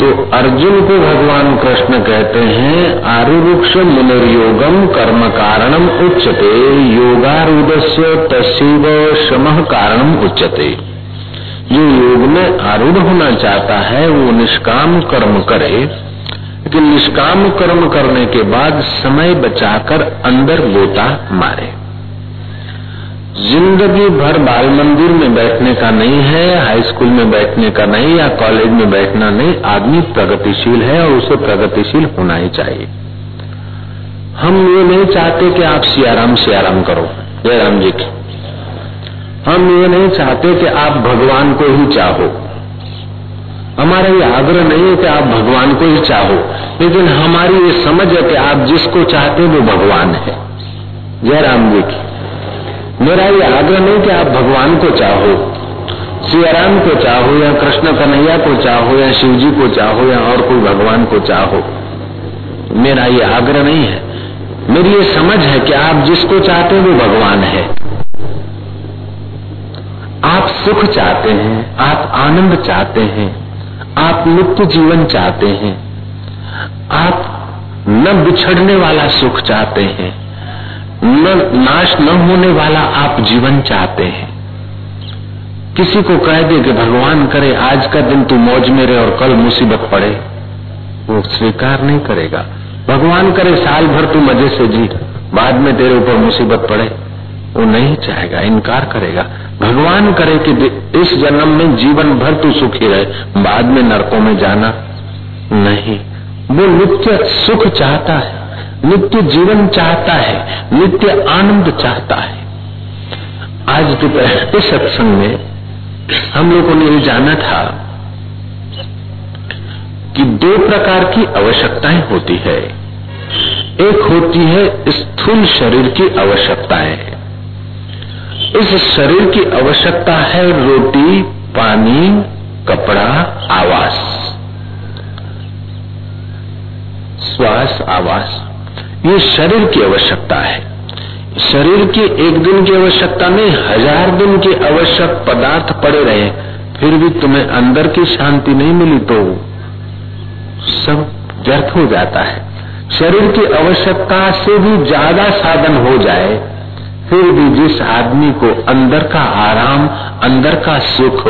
तो अर्जुन को भगवान कृष्ण कहते हैं आरुवृक्ष मुनिर्योगम कर्म कारणम उच्चते योगारूढ़ तस्व श्रम कारणम उच्चते जो योग में आरूढ़ होना चाहता है, वो निष्काम कर्म करे। लेकिन निष्काम कर्म करने के बाद समय बचाकर अंदर गोता मारे। ज़िंदगी भर बाल मंदिर में बैठने का नहीं है हाई स्कूल में बैठने का नहीं या कॉलेज में बैठना नहीं, आदमी प्रगतिशील है और उसे प्रगतिशील होना ही चाहिए। हम ये नहीं चाहते कि आप सियाराम सियाराम करो, जयराम जी की। हम ये नहीं चाहते कि आप भगवान को ही चाहो। हमारा ये आग्रह नहीं है कि आप भगवान को ही चाहो, लेकिन हमारी ये समझ है कि आप जिसको चाहते वो भगवान है। जयराम जी की। मेरा ये आग्रह नहीं कि आप भगवान को चाहो सियाराम को चाहो, या कृष्ण कन्हैया को चाहो, या शिव जी को चाहो, या और कोई भगवान को चाहो। मेरा ये आग्रह नहीं है। मेरी ये समझ है कि आप जिसको चाहते वो भगवान है। आप सुख चाहते हैं, आप आनंद चाहते हैं, आप नित्य जीवन चाहते हैं, आप न बिछड़ने वाला सुख चाहते हैं। न, नाश न होने वाला आप जीवन चाहते हैं। किसी को कह दे कि भगवान करे, आज का दिन तू मौज में रहे और कल मुसीबत पड़े, वो स्वीकार नहीं करेगा। भगवान करे, साल भर तू मज़े से जी, बाद में तेरे ऊपर मुसीबत पड़े, वो नहीं चाहेगा, इनकार करेगा। भगवान करे कि इस जन्म में जीवन भर तू सुखी रहे, बाद में नरकों में जाना नहीं। वो नित्य सुख चाहता है। नित्य जीवन चाहता है, नित्य आनंद चाहता है। आज दोपहर के सत्संग में हम लोगों ने ये जाना था कि दो प्रकार की आवश्यकताएँ होती है। एक होती है स्थूल शरीर की आवश्यकताएँ। इस शरीर की आवश्यकता है रोटी, पानी, कपड़ा, आवास। श्वास, आवास। ये शरीर की आवश्यकता है। शरीर की एक दिन की आवश्यकता नहीं, हज़ार दिन के आवश्यक पदार्थ पड़े रहे, फिर भी तुम्हें अंदर की शांति नहीं मिली तो सब व्यर्थ हो जाता है। शरीर की आवश्यकता से भी ज़्यादा साधन हो जाए, फिर भी जिस आदमी को अंदर का आराम, अंदर का सुख,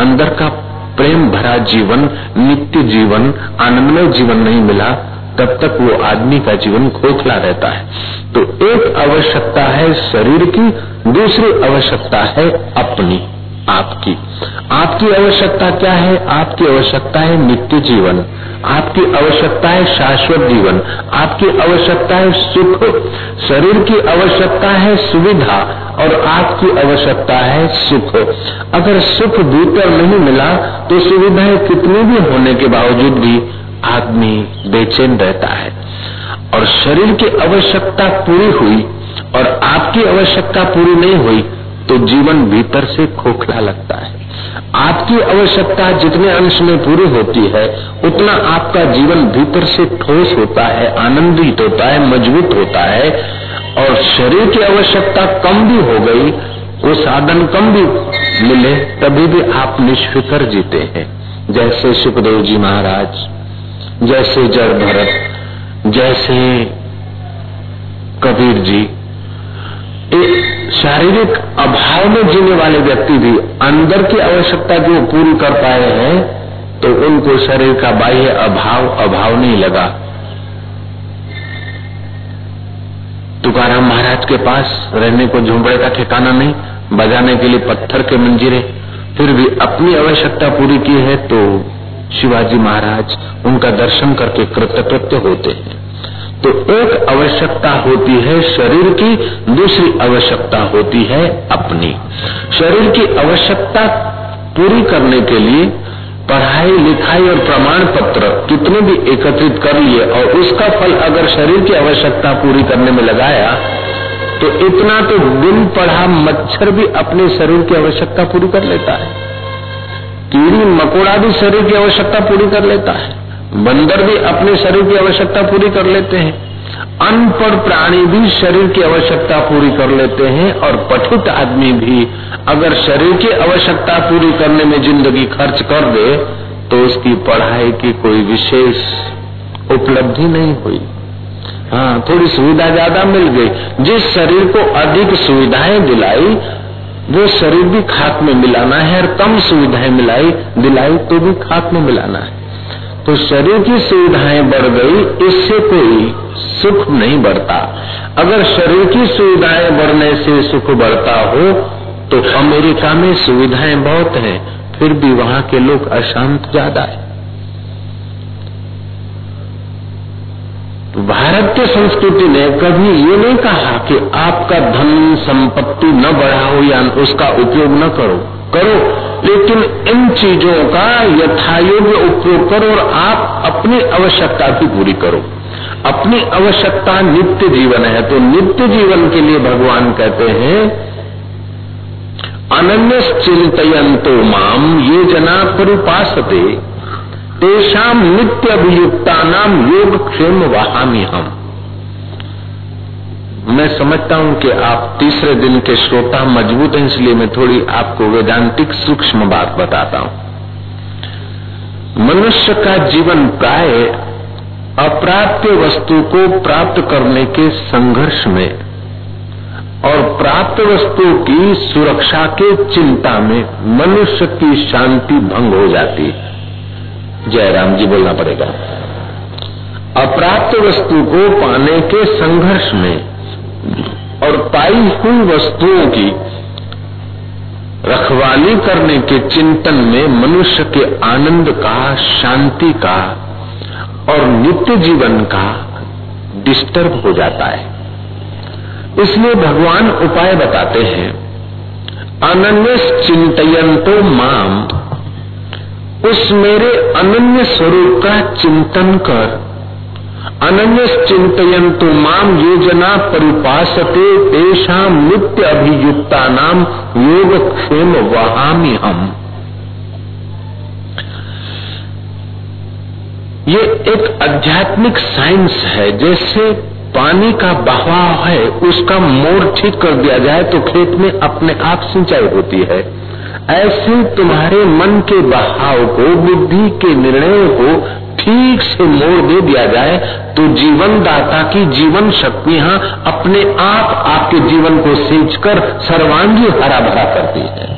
अंदर का प्रेम भरा जीवन, नित्य जीवन, आनंदमय जीवन नहीं मिला तब तक वो आदमी का जीवन खोखला रहता है। तो एक आवश्यकता है शरीर की, दूसरी आवश्यकता है अपनी, आपकी। आपकी आवश्यकता क्या है? आपकी आवश्यकता है नित्य जीवन। आपकी आवश्यकता है शाश्वत जीवन। आपकी आवश्यकता है सुख। शरीर की आवश्यकता है सुविधा और आपकी आवश्यकता है सुख। अगर सुख भीतर नहीं मिला तो सुविधाएँ कितनी भी होने के बावजूद भी आदमी बेचैन रहता है। और शरीर की आवश्यकता पूरी हुई और आपकी आवश्यकता पूरी नहीं हुई तो जीवन भीतर से खोखला लगता है। आपकी आवश्यकता जितने अंश में पूरी होती है, उतना आपका जीवन भीतर से ठोस होता है, आनंदित होता है, मज़बूत होता है। और शरीर की आवश्यकता कम भी हो गई, वो साधन कम भी मिले, तभी भी आप निष्फिकर जीते हैं। जैसे सुखदेव जी महाराज। जैसे जड़ भरत, जैसे कबीर जी। शारीरिक अभाव में जीने वाले व्यक्ति भी अंदर की आवश्यकता जो पूरी कर पाए हैं तो उनको शरीर का बाह्य अभाव अभाव नहीं लगा। तुकार महाराज के पास रहने को झुंबड़े का ठिकाना नहीं, बजाने के लिए पत्थर के मंजीरे, फिर भी अपनी आवश्यकता पूरी की है तो शिवाजी महाराज उनका दर्शन करके कृतकृत्य होते हैं। तो एक आवश्यकता होती है शरीर की, दूसरी आवश्यकता होती है अपनी। शरीर की आवश्यकता पूरी करने के लिए पढ़ाई, लिखाई और प्रमाण पत्र कितने भी एकत्रित कर लिए और उसका फल अगर शरीर की आवश्यकता पूरी करने में लगाया तो इतना तो दिन पढ़ा मच्छर भी अपने शरीर की आवश्यकता पूरी कर लेता है। कीड़ी मकोड़ा भी शरीर की आवश्यकता पूरी कर लेता है। बंदर भी अपने शरीर की आवश्यकता पूरी कर लेते हैं। अनपढ़ प्राणी भी शरीर की आवश्यकता पूरी कर लेते हैं और पठित आदमी भी अगर शरीर की आवश्यकता पूरी करने में ज़िंदगी खर्च कर दे तो उसकी पढ़ाई की कोई विशेष उपलब्धि नहीं हुई। हाँ थोड़ी सुविधा ज़्यादा मिल गई। जिस शरीर को अधिक सुविधाएँ दिलाई वो शरीर भी खाक में मिलाना है और कम सुविधाएँ मिलाई, दिलाई तो भी खाक में मिलाना है। तो शरीर की सुविधाएँ बढ़ गई, इससे कोई सुख नहीं बढ़ता। अगर शरीर की सुविधाएँ बढ़ने से सुख बढ़ता हो तो अमेरिका में सुविधाएँ बहुत हैं, फिर भी वहाँ के लोग अशांत ज़्यादा है। भारत की संस्कृति ने कभी ये नहीं कहा कि आपका धन संपत्ति न बढ़ाओ या उसका उपयोग न करो। करो, लेकिन इन चीज़ों का यथायोग्य उपयोग करो और आप अपनी आवश्यकता की पूरी करो। अपनी आवश्यकता नित्य जीवन है तो नित्य जीवन के लिए भगवान कहते हैं अनन्य चिंतन तो माम ये जना परिपासते तेषाम नित्य अभियुक्ता नाम योग क्षेम वहामी हम। मैं समझता हूँ कि आप तीसरे दिन के श्रोता मज़बूत हैं, इसलिए मैं थोड़ी आपको वेदांतिक सूक्ष्म बात बताता हूँ। मनुष्य का जीवन प्राय अप्राप्य वस्तु को प्राप्त करने के संघर्ष में और प्राप्त वस्तु की सुरक्षा के चिंता में मनुष्य की शांति भंग हो जाती है। जयराम जी बोलना पड़ेगा। अप्राप्त वस्तु को पाने के संघर्ष में और पाई हुई वस्तुओं की रखवाली करने के चिंतन में मनुष्य के आनंद का, शांति का और नित्य जीवन का डिस्टर्ब हो जाता है। इसलिए भगवान उपाय बताते हैं। अनन्य चिंतन तो माम उस मेरे अनन्य स्वरूप का चिंतन कर। अनन्य चिंतयंतु माम योजना परिपासते तेषा नित्य अभियुक्ता नाम योग क्षेम वहामी हम। ये एक आध्यात्मिक साइंस है, जैसे पानी का बहाव है, उसका मोड़ ठीक कर दिया जाए तो खेत में अपने आप सिंचाई होती है। ऐसे तुम्हारे मन के बहाव को, बुद्धि के निर्णय को ठीक से मोड़ दे दिया जाए तो जीवन दाता की जीवन शक्तियाँ अपने आप, आपके जीवन को सींच कर सर्वांगी हरा भरा करती है।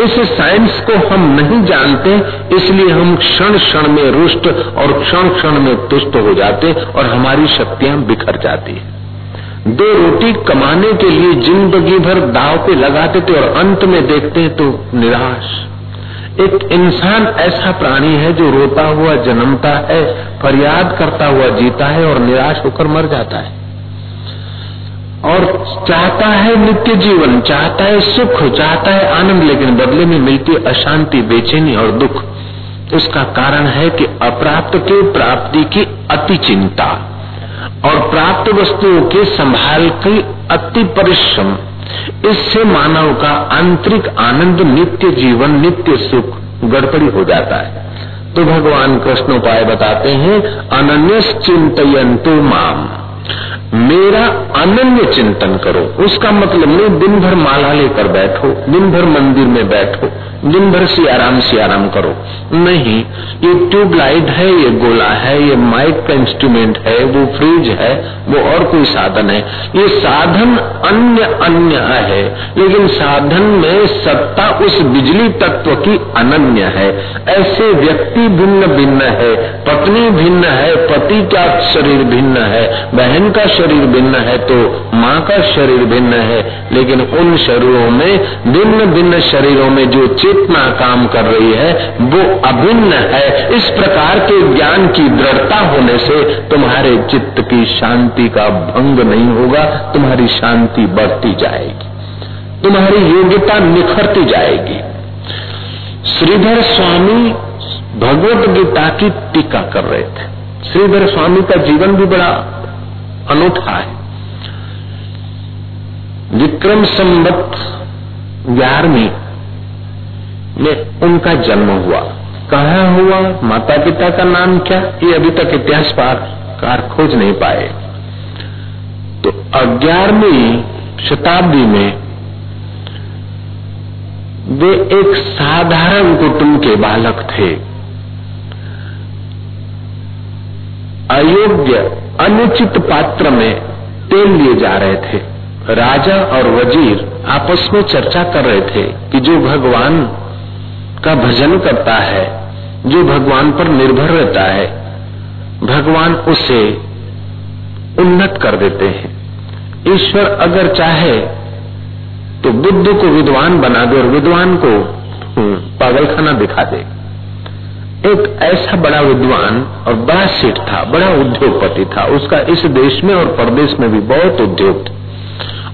इस साइंस को हम नहीं जानते, इसलिए हम क्षण क्षण में रुष्ट और क्षण क्षण में तुष्ट हो जाते और हमारी शक्तियाँ बिखर जाती है। दो रोटी कमाने के लिए ज़िंदगी भर दाव पे लगाते थे और अंत में देखते तो निराश। एक इंसान ऐसा प्राणी है जो रोता हुआ, जन्मता है, फरियाद करता हुआ जीता है और निराश होकर मर जाता है। और चाहता है नित्य जीवन, चाहता है सुख, चाहता है आनंद, लेकिन बदले में मिलती अशांति, बेचैनी और दुख। उसका कारण है कि अप्राप्त के प्राप्ति की अति चिंता। और प्राप्त वस्तुओं के संभाल की अति परिश्रम। इससे मानव का आंतरिक आनंद, नित्य जीवन, नित्य सुख गड़बड़ी हो जाता है। तो भगवान कृष्ण उपाय बताते हैं अनन्य चिंतयंतु माम। मेरा अनन्य चिंतन करो। उसका मतलब नहीं दिन भर माला लेकर बैठो दिन भर मंदिर में बैठो। दिन भर सियाराम सियाराम करो। नहीं, ये ट्यूबलाइट है, ये गोला है, ये माइक का इंस्ट्रूमेंट है, वो फ्रिज है, वो और कोई साधन है। ये साधन अन्य अन्य है, लेकिन साधन में सत्ता उस बिजली तत्व की अनन्य है। ऐसे व्यक्ति भिन्न भिन्न है। पत्नी भिन्न है, पति का शरीर भिन्न है, बहन का शरीर भिन्न है तो माँ का शरीर भिन्न है। लेकिन उन शरीरों में, भिन्न भिन्न शरीरों में जो चित चेतना काम कर रही है, वो अभिन्न है। इस प्रकार के ज्ञान की दृढ़ता होने से तुम्हारे चित्त की शांति का भंग नहीं होगा, तुम्हारी शांति बढ़ती जाएगी, तुम्हारी योग्यता निखरती जाएगी। श्रीधर स्वामी भगवत गीता की टीका कर रहे थे। श्रीधर स्वामी का जीवन भी बड़ा अनूठा है। विक्रम संबत ग्यारहवीं में उनका जन्म हुआ। कहा हुआ? माता पिता का नाम क्या? ये अभी तक इतिहास कार खोज नहीं पाए। तो ग्यारहवीं शताब्दी में वे एक साधारण कुटुंब के बालक थे। अयोग्य, अनुचित पात्र में तेल लिए जा रहे थे। राजा और वज़ीर आपस में चर्चा कर रहे थे कि जो भगवान का भजन करता है जो भगवान पर निर्भर रहता है भगवान उसे उन्नत कर देते हैं। ईश्वर अगर चाहे तो बुद्ध को विद्वान बना दे और विद्वान को हम्म, पागलखाना दिखा दे। एक ऐसा बड़ा विद्वान और बड़ा सेठ था बड़ा उद्योगपति था उसका इस देश में और प्रदेश में भी बहुत उद्योग था।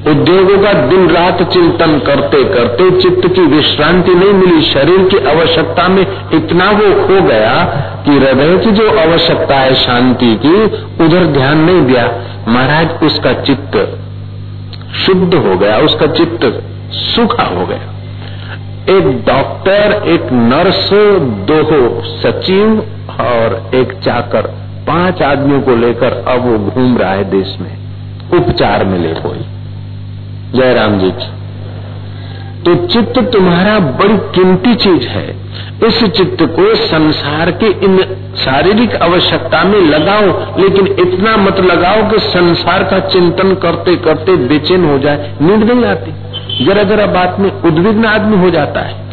उद्योगों का दिन रात चिंतन करते करते चित्त की विश्रांति नहीं मिली। शरीर की आवश्यकता में इतना वो खो गया कि हृदय की जो आवश्यकता है शांति की, उधर ध्यान नहीं दिया। महाराज, उसका चित्त शुद्ध हो गया, उसका चित्त सूखा हो गया। एक डॉक्टर, एक नर्स, दो सचिव और एक चाकर, पाँच आदमियों को लेकर अब वो घूम रहा है देश में। उपचार मिले कोई। जयराम जी की। तो चित्त तुम्हारा बड़ी कीमती चीज़ है। इस चित्त को संसार के इन शारीरिक आवश्यकता में लगाओ, लेकिन इतना मत लगाओ कि संसार का चिंतन करते करते बेचैन हो जाए, नींद नहीं आती। जरा जरा बात में उद्विग्न आदमी हो जाता है।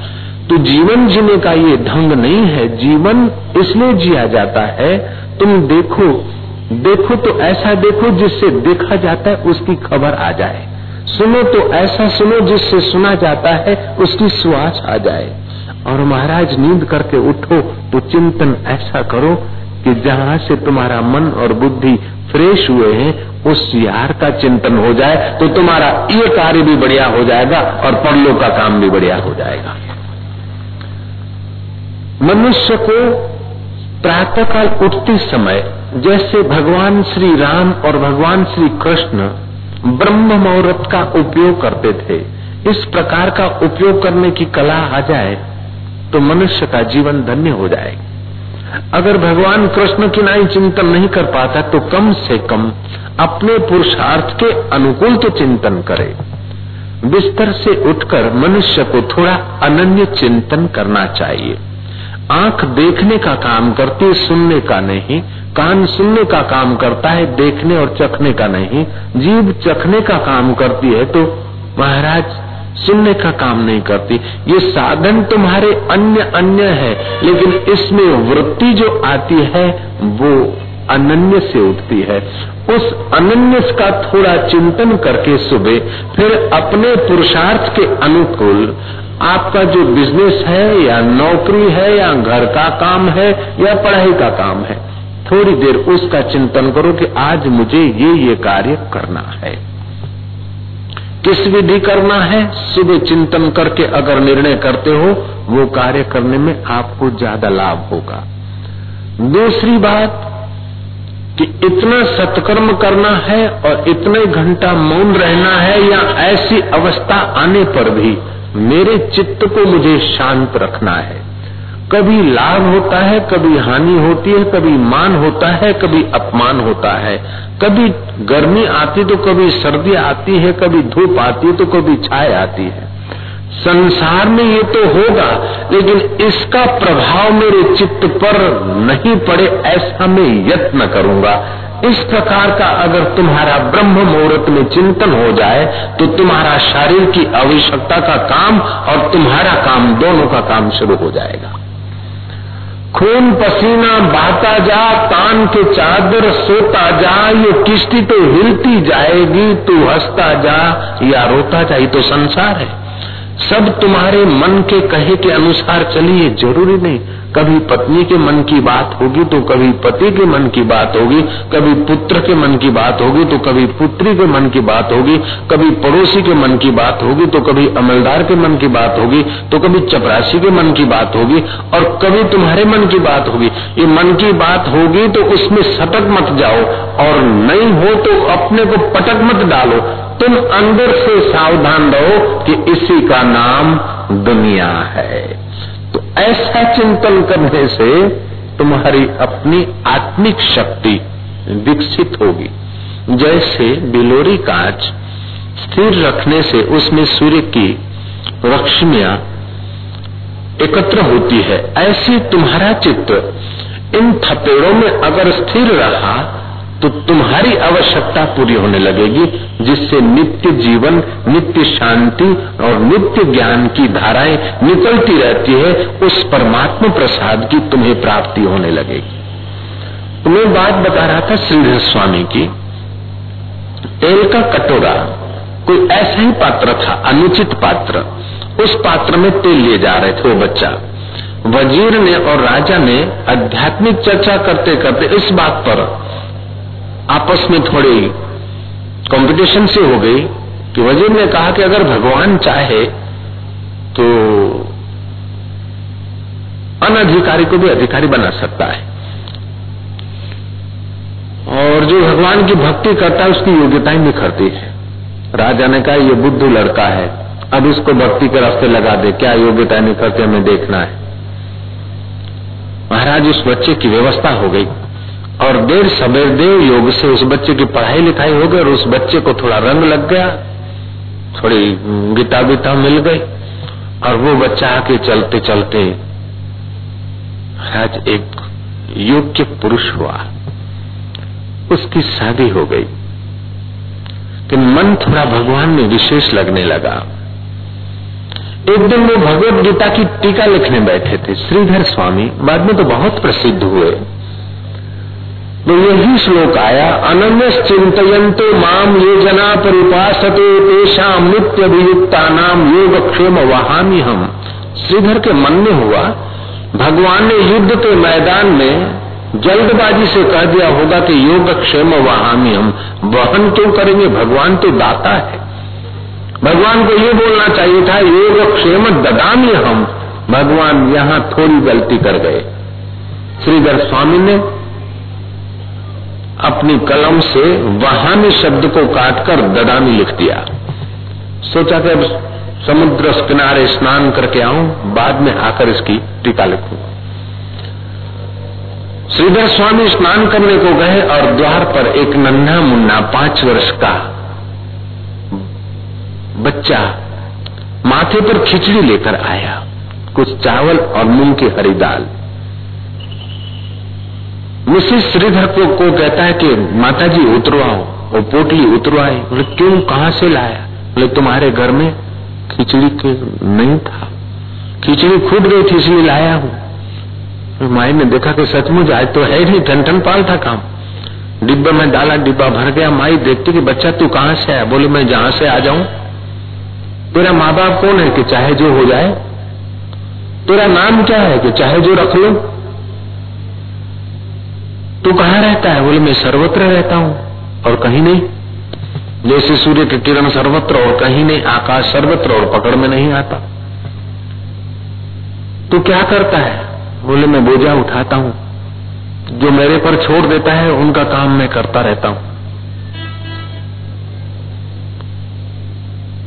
तो जीवन जीने का ये ढंग नहीं है। जीवन इसलिए जिया जाता है, तुम देखो देखो तो ऐसा देखो जिससे देखा जाता है, उसकी खबर आ जाए। सुनो तो ऐसा सुनो जिससे सुना जाता है उसकी सुहास आ जाए। और महाराज, नींद करके उठो तो चिंतन ऐसा करो कि जहाँ से तुम्हारा मन और बुद्धि फ्रेश हुए हैं, उस यार का चिंतन हो जाए तो तुम्हारा ये कार्य भी बढ़िया हो जाएगा और परलो का काम भी बढ़िया हो जाएगा। मनुष्य को प्रातःकाल उठते समय जैसे भगवान श्री राम और भगवान श्री कृष्ण ब्रह्म मुहूर्त का उपयोग करते थे। इस प्रकार का उपयोग करने की कला आ जाए तो मनुष्य का जीवन धन्य हो जाए। अगर भगवान कृष्ण की नाई चिंतन नहीं कर पाता तो कम से कम अपने पुरुषार्थ के अनुकूल तो चिंतन करे। बिस्तर से उठकर मनुष्य को थोड़ा अनन्य चिंतन करना चाहिए। आँख देखने का काम करती है सुनने का नहीं, कान सुनने का काम करता है, देखने और चखने का नहीं, जीभ चखने का काम करती है तो महाराज, सुनने का काम नहीं करती। ये साधन तुम्हारे अन्य अन्य है, लेकिन इसमें वृत्ति जो आती है, वो अनन्य से उठती है। उस अनन्य का थोड़ा चिंतन करके सुबह, फिर अपने पुरुषार्थ के अनुकूल आपका जो बिज़नेस है, या नौकरी है, या घर का काम है, या पढ़ाई का काम है, थोड़ी देर उसका चिंतन करो कि आज मुझे ये ये कार्य करना है। किस विधि करना है? सुबह चिंतन करके अगर निर्णय करते हो, वो कार्य करने में आपको ज़्यादा लाभ होगा। दूसरी बात, कि इतना सत्कर्म करना है और इतने घंटा मौन रहना है, या ऐसी अवस्था आने पर भी मेरे चित्त को मुझे शांत रखना है। कभी लाभ होता है, कभी हानि होती है, कभी मान होता है, कभी अपमान होता है। कभी गर्मी आती तो कभी सर्दी आती है, कभी धूप आती है तो कभी छाए आती है। संसार में ये तो होगा, लेकिन इसका प्रभाव मेरे चित्त पर नहीं पड़े, ऐसा मैं यत्न करूँगा। इस प्रकार का अगर तुम्हारा ब्रह्म मुहूर्त में चिंतन हो जाए तो तुम्हारा शरीर की आवश्यकता का काम और तुम्हारा काम दोनों का काम शुरू हो जाएगा। खून पसीना बहता जा तान के चादर सोता जा, ये किश्ती तो हिलती जाएगी, तू हंसता जा या रोता जा, ये तो संसार है। सब तुम्हारे मन के कहे के अनुसार चलिए, ज़रूरी नहीं। कभी पत्नी के मन की बात होगी तो कभी पति के मन की बात होगी, कभी पुत्र के मन की बात होगी तो कभी पुत्री के मन की बात होगी, कभी पड़ोसी के मन की बात होगी तो कभी अमलदार के मन की बात होगी तो कभी चपरासी के मन की बात होगी और कभी तुम्हारे मन की बात होगी। ये मन की बात होगी तो उसमें सटक मत जाओ और नहीं हो तो अपने को पटक मत डालो। तुम अंदर से सावधान रहो कि इसी का नाम दुनिया है। ऐसा चिंतन करने से तुम्हारी अपनी आत्मिक शक्ति विकसित होगी। जैसे बिलोरी कांच स्थिर रखने से उसमें सूर्य की रश्मिया एकत्र होती है। ऐसे तुम्हारा चित्त इन थपेड़ों में अगर स्थिर रहा तो तुम्हारी आवश्यकता पूरी होने लगेगी, जिससे नित्य जीवन, नित्य शांति और नित्य ज्ञान की धाराएँ निकलती रहती है, उस परमात्मा प्रसाद की तुम्हें प्राप्ति होने लगेगी। तो मैं बात बता रहा था श्रीधर स्वामी की, तेल का कटोरा, कोई ऐसा ही पात्र था, अनुचित पात्र, उस पात्र में तेल लिए जा रहे थे वो बच्चा। वज़ीर ने और राजा ने आध्यात्मिक चर्चा करते करते इस बात पर आपस में थोड़ी कंपटीशन से हो गई कि वज़ीर ने कहा कि अगर भगवान चाहे तो अनधिकारी को भी अधिकारी बना सकता है। और जो भगवान की भक्ति करता है, उसकी योग्यताएँ निखरती है। राजा ने कहा यह बुद्धू लड़का है, अब इसको भक्ति के रास्ते लगा दे, क्या योग्यता निखरती हमें देखना है। महाराज उस बच्चे की व्यवस्था हो गई। और देर सबेर देव योग से उस बच्चे की पढ़ाई लिखाई हो गई और उस बच्चे को थोड़ा रंग लग गया, थोड़ी गीता गीता मिल गई और वो बच्चा आके चलते चलते महाराज एक योग्य पुरुष हुआ। उसकी शादी हो गई। कि मन थोड़ा भगवान में विशेष लगने लगा। एक दिन वो भगवत गीता की टीका लिखने बैठे थे। श्रीधर स्वामी, बाद में तो बहुत प्रसिद्ध हुए। तो यही श्लोक आया अनन्य चिंतयंतो माम ये जना परिपासते पेशा नित्य अभियुक्ता नाम योग क्षेम वहामी हम श्रीधर के मन में हुआ, भगवान ने युद्ध के मैदान में जल्दबाजी से कह दिया होगा कि योग क्षेम वहामी हम वहन क्यों करेंगे? भगवान तो दाता है। भगवान को ये बोलना चाहिए था योग क्षेम ददामी हम भगवान यहाँ थोड़ी गलती कर गए। श्रीधर स्वामी ने अपनी कलम से वहानी शब्द को काटकर ददामी लिख दिया। सोचा कि अब समुद्र किनारे स्नान करके आऊँ, बाद में आकर इसकी टीका लिखू। श्रीधर स्वामी स्नान करने को गए और द्वार पर एक नन्हा मुन्ना पाँच वर्ष का बच्चा माथे पर खिचड़ी लेकर आया। कुछ चावल और मूंग की हरी दाल। मिसिस श्रीधर को, को कहता है कि माता जी उतरवाओ वो पोटली उतरवाई। बोले क्यों? कहा से लाया? बोले तुम्हारे घर में खिचड़ी के नहीं था। खिचड़ी फूट गई थी इसलिए लाया हूँ। माई ने देखा कि सचमुच आज तो है नहीं ठन ठन पाल था काम। डिब्बे में डाला डिब्बा भर गया। माई देखती कि बच्चा तू कहाँ से आया? बोले मैं जहाँ से आ जाऊँ। तेरा माँ बाप कौन है कि चाहे जो हो जाए? तेरा नाम क्या है कि चाहे जो रख लो? तू कहाँ रहता है? बोले, मैं सर्वत्र रहता हूँ। और कहीं नहीं। जैसे सूर्य के किरण सर्वत्र और कहीं नहीं, आकाश सर्वत्र और पकड़ में नहीं आता। तू क्या करता है? बोले, मैं बोझा उठाता हूँ। जो मेरे पर छोड़ देता है, उनका काम मैं करता रहता हूँ।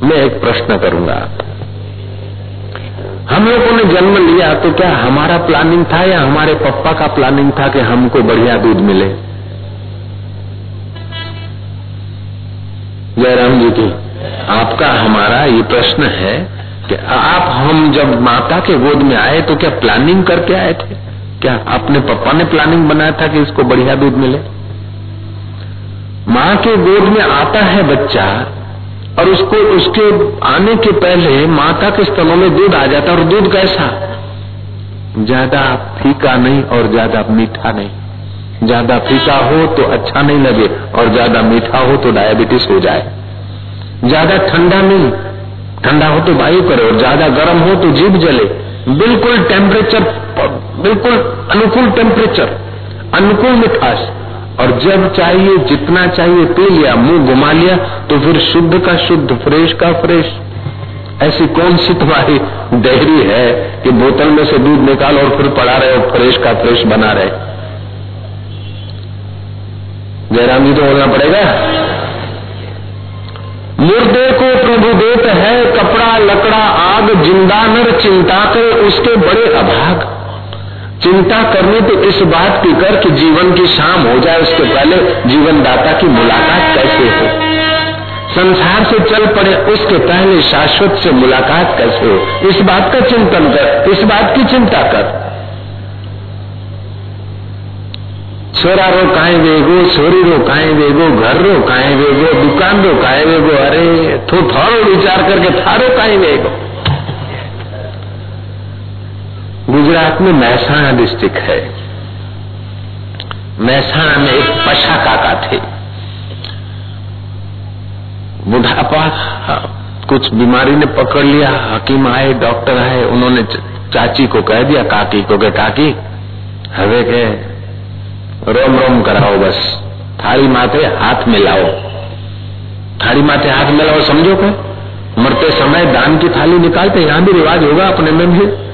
मैं एक प्रश्न करूँगा। हम लोगों ने जन्म लिया तो क्या हमारा प्लानिंग था या हमारे पप्पा का प्लानिंग था कि हमको बढ़िया दूध मिले? जयराम जी की, आपका, हमारा ये प्रश्न है कि आप, हम जब माता के गोद में आए तो क्या प्लानिंग करके आए थे? क्या अपने पप्पा ने प्लानिंग बनाया था कि इसको बढ़िया दूध मिले? माँ के गोद में आता है बच्चा और उसको, उसके आने के पहले माता के स्तनों में दूध आ जाता और दूध कैसा? ज़्यादा फीका नहीं और ज़्यादा मीठा नहीं। ज़्यादा फीका हो तो अच्छा नहीं लगे और ज़्यादा मीठा हो तो डायबिटीज़ हो जाए। ज़्यादा ठंडा नहीं। ठंडा हो तो वायु करे और ज़्यादा गर्म हो तो जीभ जले। बिल्कुल टेम्परेचर बिल्कुल अनुकूल टेम्परेचर अनुकूल मिठास। और जब चाहिए, जितना चाहिए पी लिया, मुँह घुमा लिया तो फिर शुद्ध का शुद्ध, फ्रेश का फ्रेश। ऐसी कौन सी तुम्हारी डेहरी है कि बोतल में से दूध निकाल और फिर पड़ा रहे और फ्रेश का फ्रेश बना रहे? जयराम जी तो बोलना पड़ेगा। मुर्दे को प्रभु देत है, कपड़ा, लकड़ा, आग, ज़िंदा नर चिंता कर उसके बड़े अभाग। चिंता करनी तो इस बात की कर कि जीवन की शाम हो जाए, उसके पहले जीवन दाता की मुलाकात कैसे हो? संसार से चल पड़े उसके पहले शाश्वत से मुलाकात कैसे हो? इस बात का चिंतन कर, इस बात की चिंता कर। छोरा रो काए वेगो, छोरी रो काए वेगो, घर रो काए वेगो, दुकान रो काए वेगो, अरे, थो थारो विचार करके थारो काए वेगो। गुजरात में महसाणा डिस्ट्रिक्ट है। महसाणा में एक पशा काका थे। बुढ़ापा हाँ, कुछ बीमारी ने पकड़ लिया हकीम आए डॉक्टर आए उन्होंने चाची को कह दिया काकी को के काकी हवे के रोम रोम कराओ बस थाली माथे हाथ मिलाओ थाली माथे हाथ मिलाओ समझो के मरते समय दान की थाली निकालते यहाँ भी रिवाज होगा अपने में भी।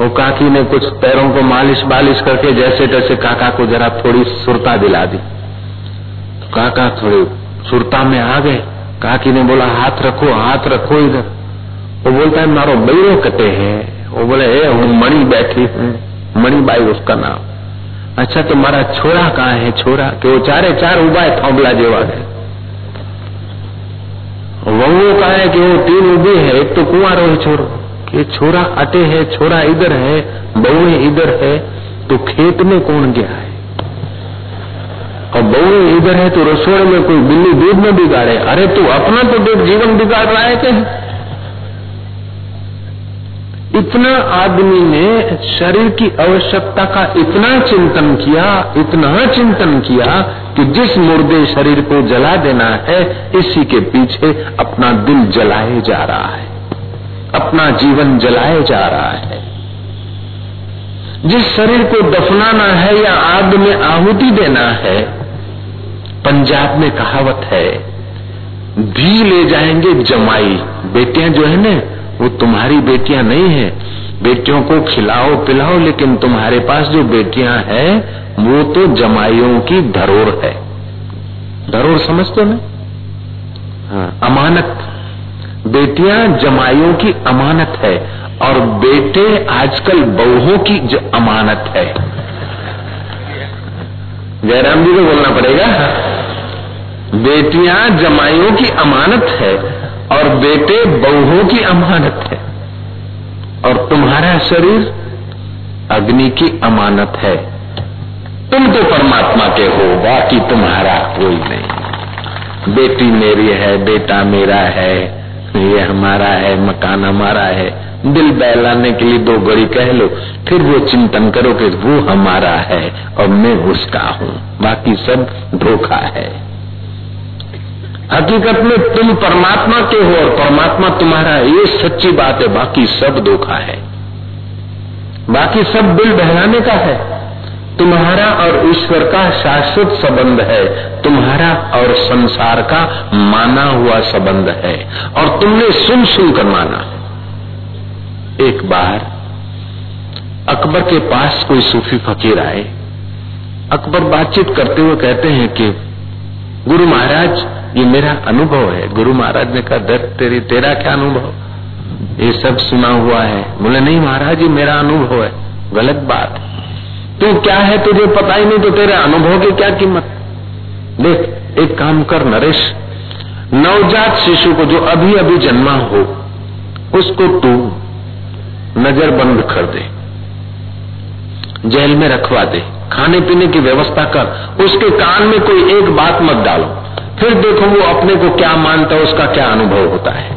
वो काकी ने कुछ पैरों को मालिश बालिश करके जैसे तैसे काका को जरा थोड़ी सुरता दिला दी। तो काका थोड़ी सुरता में आ गए। काकी ने बोला, हाथ रखो हाथ रखो इधर। वो बोलता है, मारो बैरो कटे है। वो बोले, ए हूँ मणि बैठी हूँ। मणिबाई उसका नाम। अच्छा तो मारा छोरा कहा है, छोरा? के वो चारे चार उबा है थोबला जेवा है। वहू कहा है कि वो तीन उबे है, एक तो कुआरो है छोरो। कि छोरा अटे है, छोरा इधर है बहू इधर है तो खेत में कौन गया है? और बहू इधर है तो रसोड़े में कोई बिल्ली दूध में बिगाड़े। अरे तू अपना तो देख जीवन बिगाड़ रहा है क्या? इतना आदमी ने शरीर की आवश्यकता का इतना चिंतन किया, इतना चिंतन किया कि जिस मुर्दे शरीर को जला देना है, इसी के पीछे अपना दिल जलाए जा रहा है। अपना जीवन जलाए जा रहा है। जिस शरीर को दफनाना है या आग में आहुति देना है पंजाब में कहावत है भी ले जाएँगे जमाई। बेटियाँ जो है ना वो तुम्हारी बेटियाँ नहीं है। बेटियों को खिलाओ पिलाओ लेकिन तुम्हारे पास जो बेटियाँ हैं वो तो जमाइयों की धरोर है। धरोर समझते ना? हाँ, अमानत। बेटियाँ जमाइयों की अमानत है और बेटे आजकल बहुओं की जो अमानत है। जयराम जी को बोलना पड़ेगा। बेटियाँ जमाइयों की अमानत है और बेटे बहुओं की अमानत है। और तुम्हारा शरीर अग्नि की अमानत है। तुम तो परमात्मा के हो, बाकी तुम्हारा कोई नहीं। बेटी मेरी है, बेटा मेरा है ये हमारा है, मकान हमारा है। दिल बहलाने के लिए दो गड़ी कह लो, फिर वो चिंतन करो कि वो हमारा है और मैं उसका हूँ। बाकी सब धोखा है। हकीकत में तुम परमात्मा के हो और परमात्मा तुम्हारा है ये सच्ची बात है, बाकी सब धोखा है। बाकी सब दिल बहलाने का है। तुम्हारा और ईश्वर का शाश्वत संबंध है। तुम्हारा और संसार का माना हुआ संबंध है। और तुमने सुन सुन कर माना। एक बार अकबर के पास कोई सूफी फकीर आए। अकबर बातचीत करते हुए कहते हैं कि, गुरु महाराज, ये मेरा अनुभव है। गुरु महाराज ने कहा, दर तेरी, तेरा क्या अनुभव? ये सब सुना हुआ है। बोले, नहीं महाराज, ये मेरा अनुभव है। गलत बात तू क्या है तुझे पता ही नहीं तो तेरे अनुभव की क्या कीमत? देख, एक काम कर नरेश। नवजात शिशु को जो अभी अभी जन्मा हो, उसको तू नज़र बंद कर दे। जेल में रखवा दे। खाने पीने की व्यवस्था कर। उसके कान में कोई एक बात मत डालो। फिर देखो वो अपने को क्या मानता है, उसका क्या अनुभव होता है।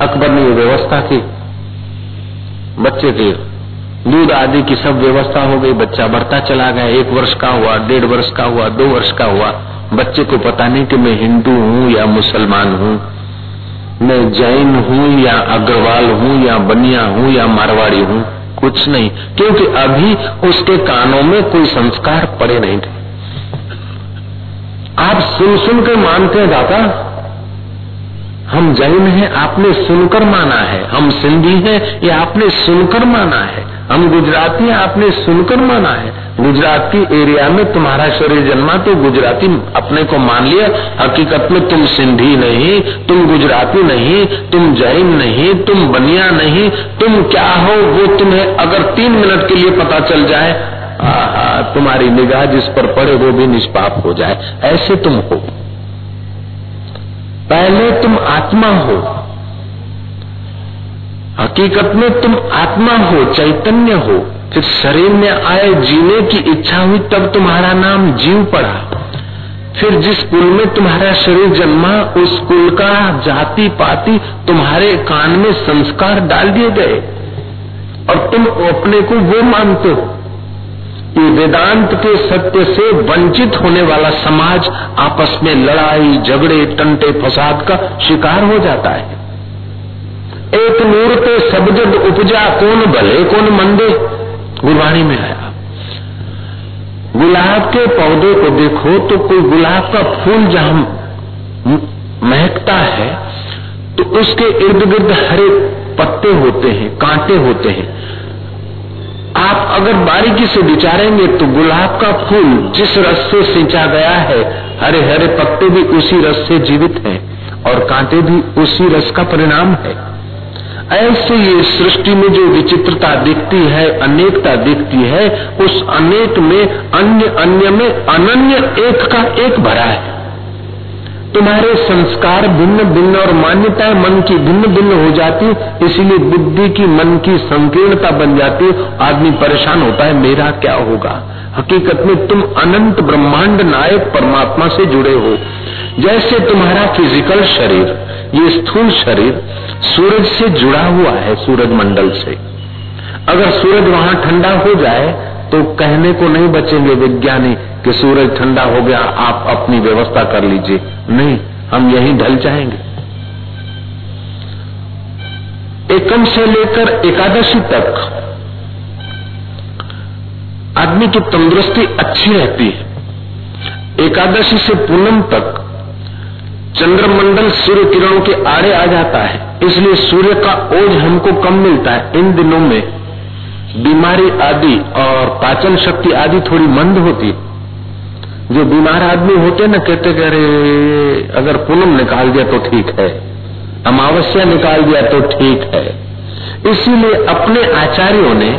अकबर ने ये व्यवस्था की। बच्चे के दूध आदि की सब व्यवस्था हो गई, बच्चा बढ़ता चला गया, एक वर्ष का हुआ, डेढ़ वर्ष का हुआ, दो वर्ष का हुआ, बच्चे को पता नहीं कि मैं हिंदू हूँ या मुसलमान हूँ। मैं जैन हूँ या अग्रवाल हूँ या बनिया हूँ या मारवाड़ी हूँ, कुछ नहीं, क्योंकि अभी उसके कानों में कोई संस्कार पड़े नहीं थे। आप सुन सुन कर मानते हैं, दादा? हम जैन हैं, आपने सुनकर माना है। हम सिंधी हैं, ये आपने सुनकर माना है। हम गुजराती हैं, आपने सुनकर माना है। गुजरात एरिया में तुम्हारा शरीर जन्मा तो गुजराती अपने को मान लिया। हकीकत में तुम सिंधी नहीं, तुम गुजराती नहीं, तुम जैन नहीं, तुम बनिया नहीं, तुम क्या हो, वो तुम्हें अगर तीन मिनट के लिए पता चल जाए तुम्हारी निगाह जिस पर पड़े, वो भी निष्पाप हो जाए। ऐसे तुम हो। पहले तुम आत्मा हो। हकीकत में तुम आत्मा हो, चैतन्य हो। फिर शरीर में आए जीने की इच्छा हुई, तब तुम्हारा नाम जीव पड़ा। फिर जिस कुल में तुम्हारा शरीर जन्मा, उस कुल का जाति पाति तुम्हारे कान में संस्कार डाल दिए गए। और तुम अपने को वो मानते हो। ये वेदांत के सत्य से वंचित होने वाला समाज आपस में लड़ाई, झगड़े, टंटे, फसाद का शिकार हो जाता है। एक नूर पे सब जग उपजा, कौन भले, कौन मंदे? गुरबाणी में आया। गुलाब के पौधे को देखो तो कोई गुलाब का फूल जहाँ महकता है तो उसके इर्द गिर्द हरे पत्ते होते हैं, कांटे होते हैं। आप अगर बारीकी से विचारेंगे तो गुलाब का फूल जिस रस से सिंचा गया है हरे हरे पत्ते भी उसी रस से जीवित हैं और कांटे भी उसी रस का परिणाम है। ऐसे ये सृष्टि में जो विचित्रता दिखती है, अनेकता दिखती है, उस अनेक में अन्य अन्य में अनन्य एक का एक भरा है। तुम्हारे संस्कार भिन्न भिन्न और मान्यताएँ मन की भिन्न भिन्न हो जाती, इसीलिए बुद्धि की, मन की संकीर्णता बन जाती, आदमी परेशान होता है, मेरा क्या होगा? हकीकत में तुम अनंत ब्रह्मांड नायक परमात्मा से जुड़े हो। जैसे तुम्हारा फ़िज़िकल शरीर, ये स्थूल शरीर सूरज से जुड़ा हुआ है सूरज मंडल से। अगर सूरज वहाँ ठंडा हो जाए तो कहने को नहीं बचेंगे विज्ञानी कि सूरज ठंडा हो गया, आप अपनी व्यवस्था कर लीजिए। नहीं, हम यहीं ढल जाएँगे। एकम से लेकर एकादशी तक आदमी की तंदुरुस्ती अच्छी रहती है। एकादशी से पूनम तक चंद्रमंडल सूर्य किरणों के आड़े आ जाता है। इसलिए सूर्य का ओझ हमको कम मिलता है। इन दिनों में बीमारी आदि और पाचन शक्ति आदि थोड़ी मंद होती जो बीमार आदमी होते ना, कहते कह रहे अगर पूनम निकाल दिया तो ठीक है, अमावस्या निकाल दिया तो ठीक है। इसीलिए अपने आचार्यों ने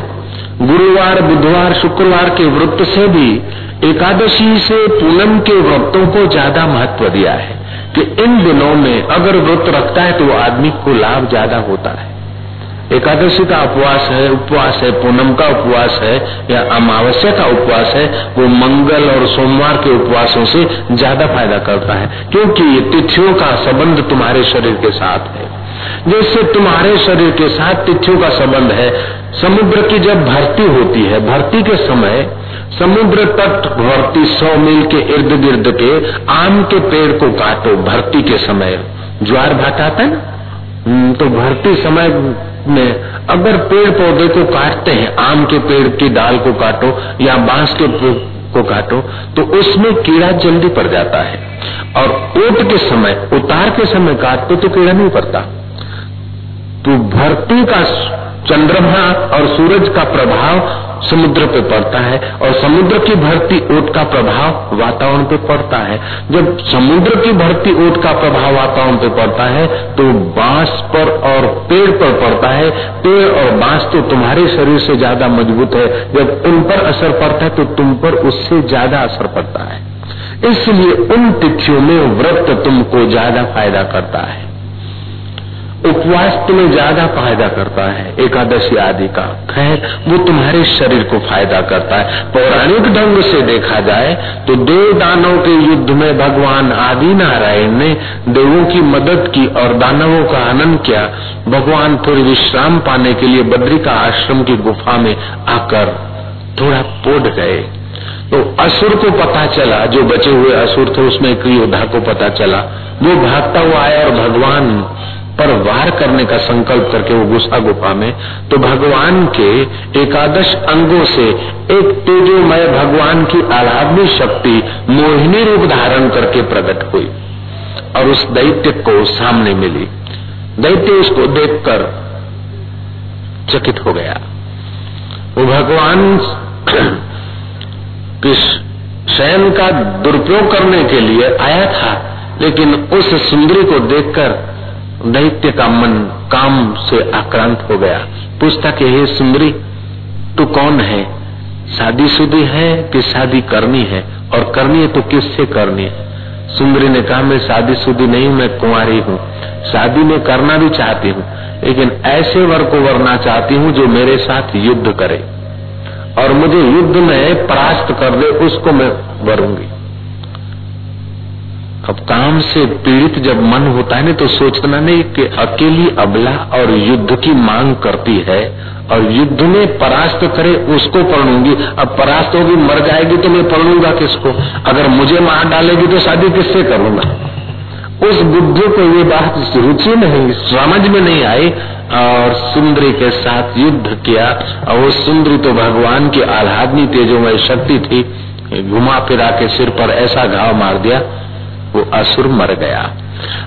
गुरुवार, बुधवार, शुक्रवार के व्रत से भी एकादशी से पूनम के व्रतों को ज़्यादा महत्व दिया है कि इन दिनों में अगर व्रत रखता है तो वो आदमी को लाभ ज़्यादा होता है। एकादशी का उपवास है उपवास है पूनम का उपवास है या अमावस्या का उपवास है वो मंगल और सोमवार के उपवासों से ज़्यादा फ़ायदा करता है क्योंकि तिथियों का संबंध तुम्हारे शरीर के साथ है। जैसे तुम्हारे शरीर के साथ तिथियों का संबंध है समुद्र की जब भर्ती होती है भर्ती के समय समुद्र तट भर्ती सौ मील के इर्द गिर्द के आम के पेड़ को काटो भर्ती के समय ज्वार भाट आता है हम्म, तो भर्ती समय में अगर पेड़ पौधे को काटते हैं, आम के पेड़ की डाल को काटो या बाँस के को काटो तो उसमें कीड़ा जल्दी पड़ जाता है। और ओट के समय, उतार के समय काटते तो कीड़ा नहीं पड़ता। तो भर्ती का चंद्रमा और सूरज का प्रभाव समुद्र पे पड़ता है और समुद्र की भरती ओट का प्रभाव वातावरण पे पड़ता है। जब समुद्र की भरती ओट का प्रभाव वातावरण पे पड़ता है तो बाँस पर और पेड़ पर पड़ता है। पेड़ और बाँस तो तुम्हारे शरीर से ज़्यादा मज़बूत है। जब उन पर असर पड़ता है तो तुम पर उससे ज़्यादा असर पड़ता है। इसलिए उन तिथियों में व्रत तुमको ज़्यादा फ़ायदा करता है। उपवास तुम्हें ज़्यादा फ़ायदा करता है, एकादशी आदि का। खैर, वो तुम्हारे शरीर को फ़ायदा करता है। पौराणिक ढंग से देखा जाए तो देव दानव के युद्ध में भगवान आदि नारायण ने देवों की मदद की और दानवों का आनंद किया। भगवान थोड़ी विश्राम पाने के लिए बद्री का आश्रम की गुफा में आकर थोड़ा पोड गए। तो असुर को पता चला, जो बचे हुए असुर थे, उसमें एक योद्धा को पता चला। वो भागता हुआ आया और भगवान पर वार करने का संकल्प करके वो गुस्सा गुफा में तो भगवान के एकादश अंगों से एक तेजोमय भगवान की आराध्य शक्ति मोहिनी रूप धारण करके प्रकट हुई। और उस दैत्य को सामने मिली। दैत्य उसको देखकर चकित हो गया। वो भगवान किस शयन का दुरुपयोग करने के लिए आया था, लेकिन उस सुंदरी को देखकर दैत्य का मन काम से आक्रांत हो गया। पूछता कि हे सुंदरी, तू कौन है? शादी शुदी है कि शादी करनी है? और करनी है तो किससे करनी है? सुंदरी ने कहा, मैं शादी शुदी नहीं मैं कुंवारी हूँ। शादी में करना भी चाहती हूँ, लेकिन ऐसे वर को वरना चाहती हूँ जो मेरे साथ युद्ध करे। और मुझे युद्ध में परास्त कर दे, उसको मैं वरूँगी। अब काम से पीड़ित जब मन होता है ना तो सोचना नहीं कि अकेली अबला और युद्ध की मांग करती है और युद्ध में परास्त करे उसको पढ़ूँगी अब परास्त होगी, मर जाएगी तो मैं पढ़ूँगा किसको? अगर मुझे मार डालेगी तो शादी किससे करूँगा? उस बुद्धि को ये बात रुचि नहीं, समझ में नहीं आई। और सुंदरी के साथ युद्ध किया, और वो सुंदरी तो भगवान की आह्लादनी तेजोमय शक्ति थी। घुमा फिरा के सिर पर ऐसा घाव मार दिया। वो असुर मर गया।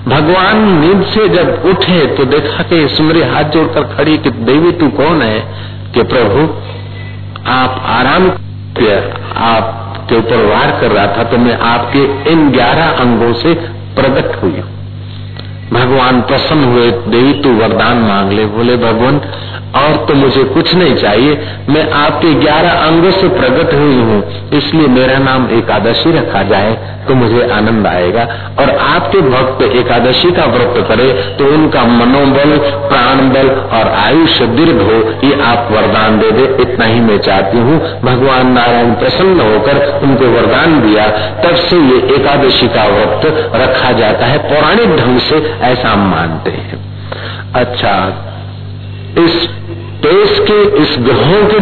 भगवान नींद से जब उठे तो देखा कि सुंदरी हाथ जोड़कर खड़ी कि देवी तू कौन है? कि प्रभु, आप आराम आपके ऊपर वार कर रहा था तो मैं आपके इन ग्यारह अंगों से प्रकट हुई भगवान प्रसन्न हुए, देवी तू वरदान मांग ले। बोले, भगवान और तो मुझे कुछ नहीं चाहिए। मैं आपके ग्यारह अंगों से प्रकट हुई हूँ। इसलिए मेरा नाम एकादशी रखा जाए तो मुझे आनंद आएगा। और आपके भक्त एकादशी का व्रत करे तो उनका मनोबल प्राण बल और आयुष्य दीर्घ हो। ये आप वरदान दे दे। इतना ही मैं चाहती हूँ। भगवान नारायण प्रसन्न होकर उनको वरदान दिया। तब से ये एकादशी का व्रत रखा जाता है। पौराणिक ढंग से ऐसा मानते हैं। अच्छा इस देश के इस ग्रहों के